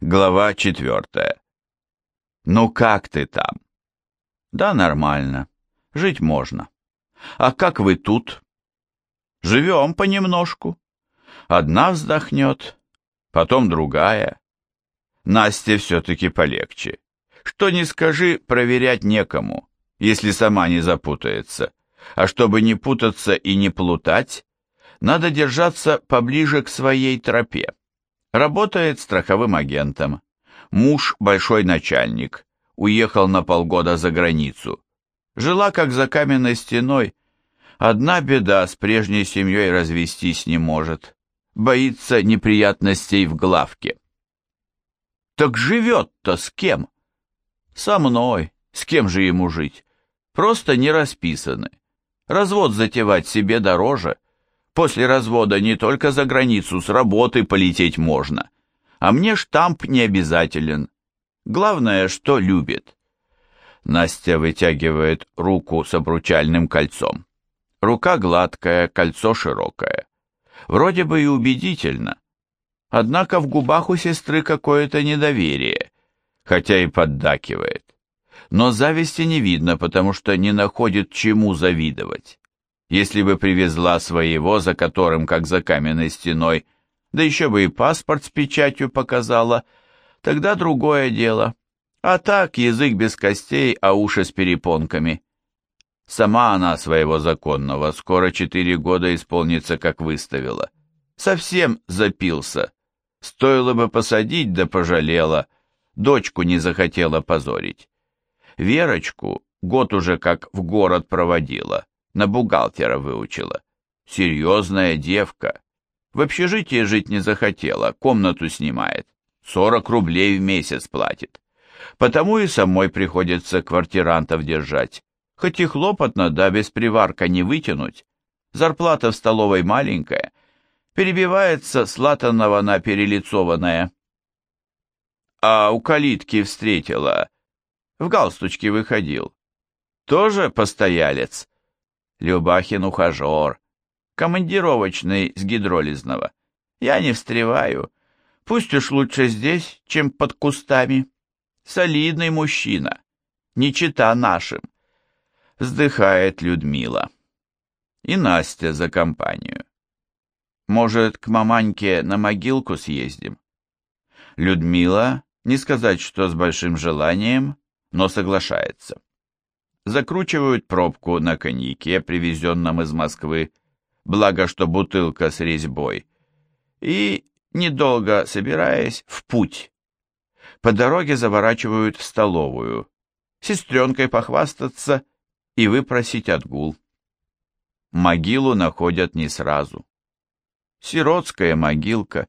Глава четвертая. «Ну как ты там?» «Да нормально. Жить можно. А как вы тут?» «Живем понемножку. Одна вздохнет, потом другая. Насте все-таки полегче. Что не скажи, проверять некому, если сама не запутается. А чтобы не путаться и не плутать, надо держаться поближе к своей тропе. Работает страховым агентом. Муж большой начальник. Уехал на полгода за границу. Жила как за каменной стеной. Одна беда, с прежней семьей развестись не может. Боится неприятностей в главке. Так живет-то с кем? Со мной. С кем же ему жить? Просто не расписаны. Развод затевать себе дороже. После развода не только за границу с работы полететь можно, а мне штамп не обязателен. Главное, что любит. Настя вытягивает руку с обручальным кольцом. Рука гладкая, кольцо широкое. Вроде бы и убедительно. Однако в губах у сестры какое-то недоверие, хотя и поддакивает. Но зависти не видно, потому что не находит чему завидовать. Если бы привезла своего, за которым, как за каменной стеной, да еще бы и паспорт с печатью показала, тогда другое дело. А так язык без костей, а уши с перепонками. Сама она своего законного скоро четыре года исполнится, как выставила. Совсем запился. Стоило бы посадить, да пожалела. Дочку не захотела позорить. Верочку год уже как в город проводила на бухгалтера выучила. Серьезная девка. В общежитии жить не захотела, комнату снимает. 40 рублей в месяц платит. Потому и самой приходится квартирантов держать. Хоть и хлопотно, да без приварка не вытянуть. Зарплата в столовой маленькая. Перебивается с латанного на перелицованное. А у калитки встретила. В галстучке выходил. Тоже постоялец. Любахин ухажер. Командировочный с гидролизного. Я не встреваю. Пусть уж лучше здесь, чем под кустами. Солидный мужчина. Не чита нашим. Вздыхает Людмила. И Настя за компанию. Может, к маманьке на могилку съездим? Людмила, не сказать, что с большим желанием, но соглашается закручивают пробку на коньяке, привезенном из Москвы, благо что бутылка с резьбой, и, недолго собираясь, в путь. По дороге заворачивают в столовую, сестренкой похвастаться и выпросить отгул. Могилу находят не сразу. Сиротская могилка,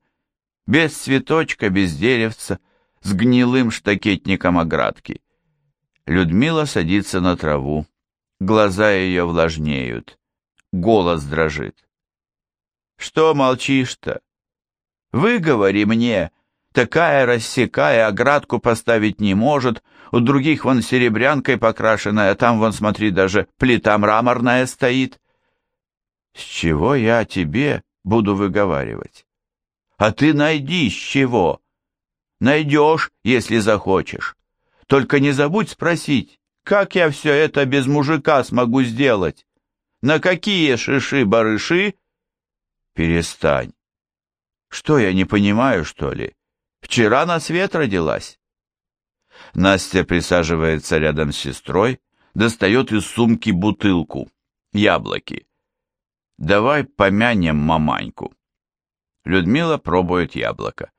без цветочка, без деревца, с гнилым штакетником оградки. Людмила садится на траву, глаза ее влажнеют, голос дрожит. «Что молчишь-то? Выговори мне!» Такая рассекая, оградку поставить не может, у других вон серебрянкой покрашенная, там вон, смотри, даже плита мраморная стоит. С чего я тебе буду выговаривать? А ты найди с чего. Найдешь, если захочешь. Только не забудь спросить, как я все это без мужика смогу сделать? На какие шиши-барыши? Перестань. Что, я не понимаю, что ли? Вчера на свет родилась. Настя присаживается рядом с сестрой, достает из сумки бутылку, яблоки. Давай помянем маманьку. Людмила пробует яблоко.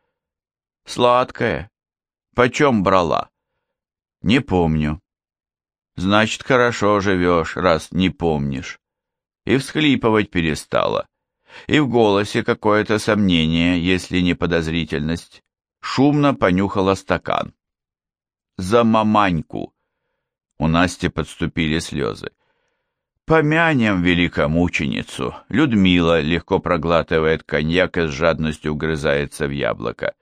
Сладкое. Почем брала? Не помню. Значит, хорошо живешь, раз не помнишь. И всхлипывать перестала. И в голосе какое-то сомнение, если не подозрительность. Шумно понюхала стакан. За маманьку. У Насти подступили слезы. Помянем великомученицу. Людмила легко проглатывает коньяк и с жадностью угрызается в яблоко.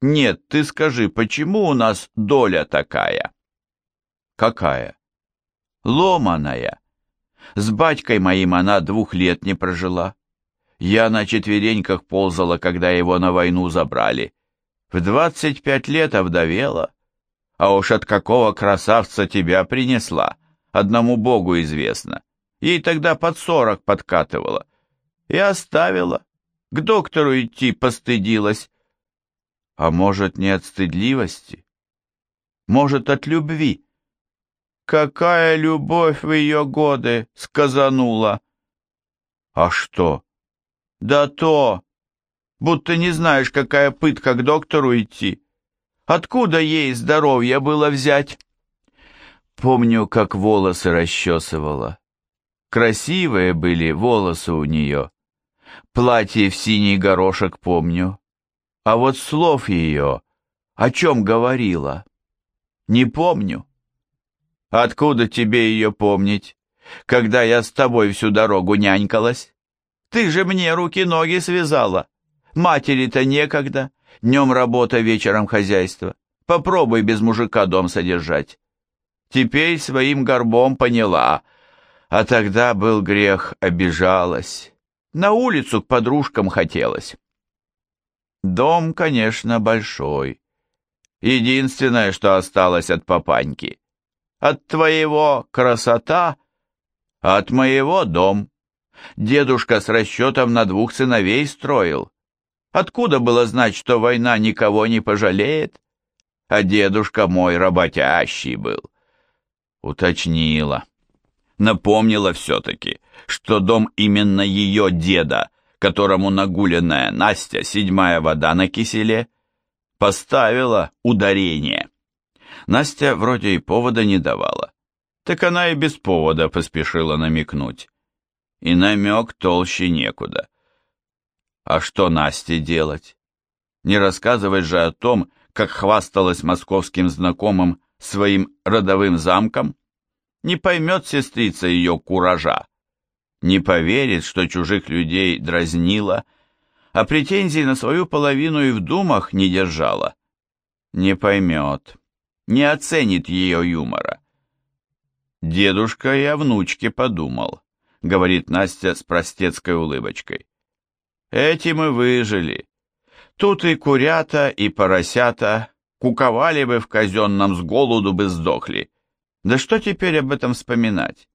Нет, ты скажи, почему у нас доля такая? Какая? Ломаная. С батькой моим она двух лет не прожила. Я на четвереньках ползала, когда его на войну забрали. В двадцать пять лет овдовела, а уж от какого красавца тебя принесла, одному богу известно. Ей тогда под сорок подкатывала. И оставила. К доктору идти постыдилась. А может, не от стыдливости? Может, от любви? Какая любовь в ее годы сказанула! А что? Да то! Будто не знаешь, какая пытка к доктору идти. Откуда ей здоровье было взять? Помню, как волосы расчесывала. Красивые были волосы у нее. Платье в синий горошек помню. А вот слов ее, о чем говорила, не помню. Откуда тебе ее помнить, когда я с тобой всю дорогу нянькалась? Ты же мне руки-ноги связала. Матери-то некогда. Днем работа, вечером хозяйство. Попробуй без мужика дом содержать. Теперь своим горбом поняла, а тогда был грех, обижалась. На улицу к подружкам хотелось. Дом, конечно, большой. Единственное, что осталось от папаньки. От твоего красота, от моего дом. Дедушка с расчетом на двух сыновей строил. Откуда было знать, что война никого не пожалеет? А дедушка мой работящий был. Уточнила. Напомнила все-таки, что дом именно ее деда, которому нагуленная Настя, седьмая вода на киселе, поставила ударение. Настя вроде и повода не давала. Так она и без повода поспешила намекнуть. И намек толще некуда. А что Насте делать? Не рассказывать же о том, как хвасталась московским знакомым своим родовым замком? Не поймет сестрица ее куража. Не поверит, что чужих людей дразнила, а претензий на свою половину и в думах не держала. Не поймет, не оценит ее юмора. Дедушка и о внучке подумал, говорит Настя с простецкой улыбочкой. Этим и выжили. Тут и курята, и поросята куковали бы в казенном с голоду бы сдохли. Да что теперь об этом вспоминать?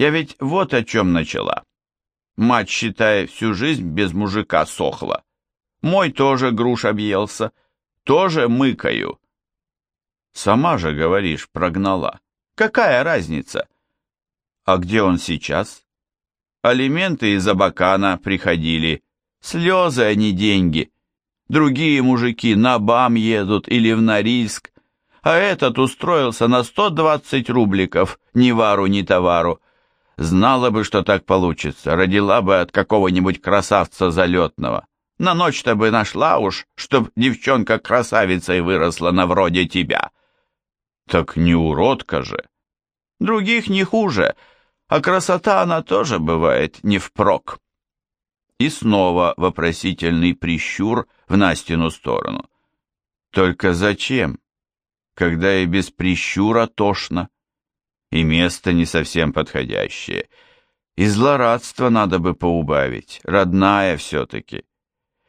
Я ведь вот о чем начала. Мать, считай, всю жизнь без мужика сохла. Мой тоже груш объелся, тоже мыкаю. Сама же, говоришь, прогнала. Какая разница? А где он сейчас? Алименты из Абакана приходили, Слезы, а не деньги. Другие мужики на БАМ едут или в Норильск, а этот устроился на 120 рубликов, ни вару, ни товару. Знала бы, что так получится, родила бы от какого-нибудь красавца залетного. На ночь-то бы нашла уж, чтоб девчонка красавицей выросла на вроде тебя. Так не уродка же. Других не хуже, а красота она тоже бывает не впрок. И снова вопросительный прищур в Настину сторону. Только зачем, когда и без прищура тошно? И место не совсем подходящее. И злорадство надо бы поубавить, родная все-таки.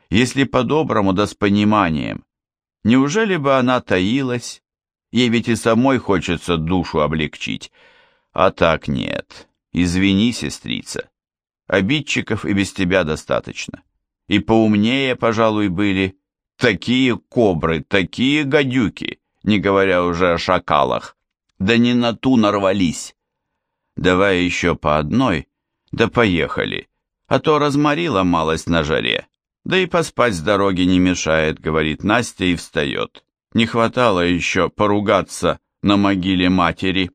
Если по-доброму да с пониманием, неужели бы она таилась? Ей ведь и самой хочется душу облегчить. А так нет. Извини, сестрица. Обидчиков и без тебя достаточно. И поумнее, пожалуй, были такие кобры, такие гадюки, не говоря уже о шакалах. Да не на ту нарвались. Давай еще по одной, да поехали. А то разморила малость на жаре. Да и поспать с дороги не мешает, говорит Настя и встает. Не хватало еще поругаться на могиле матери.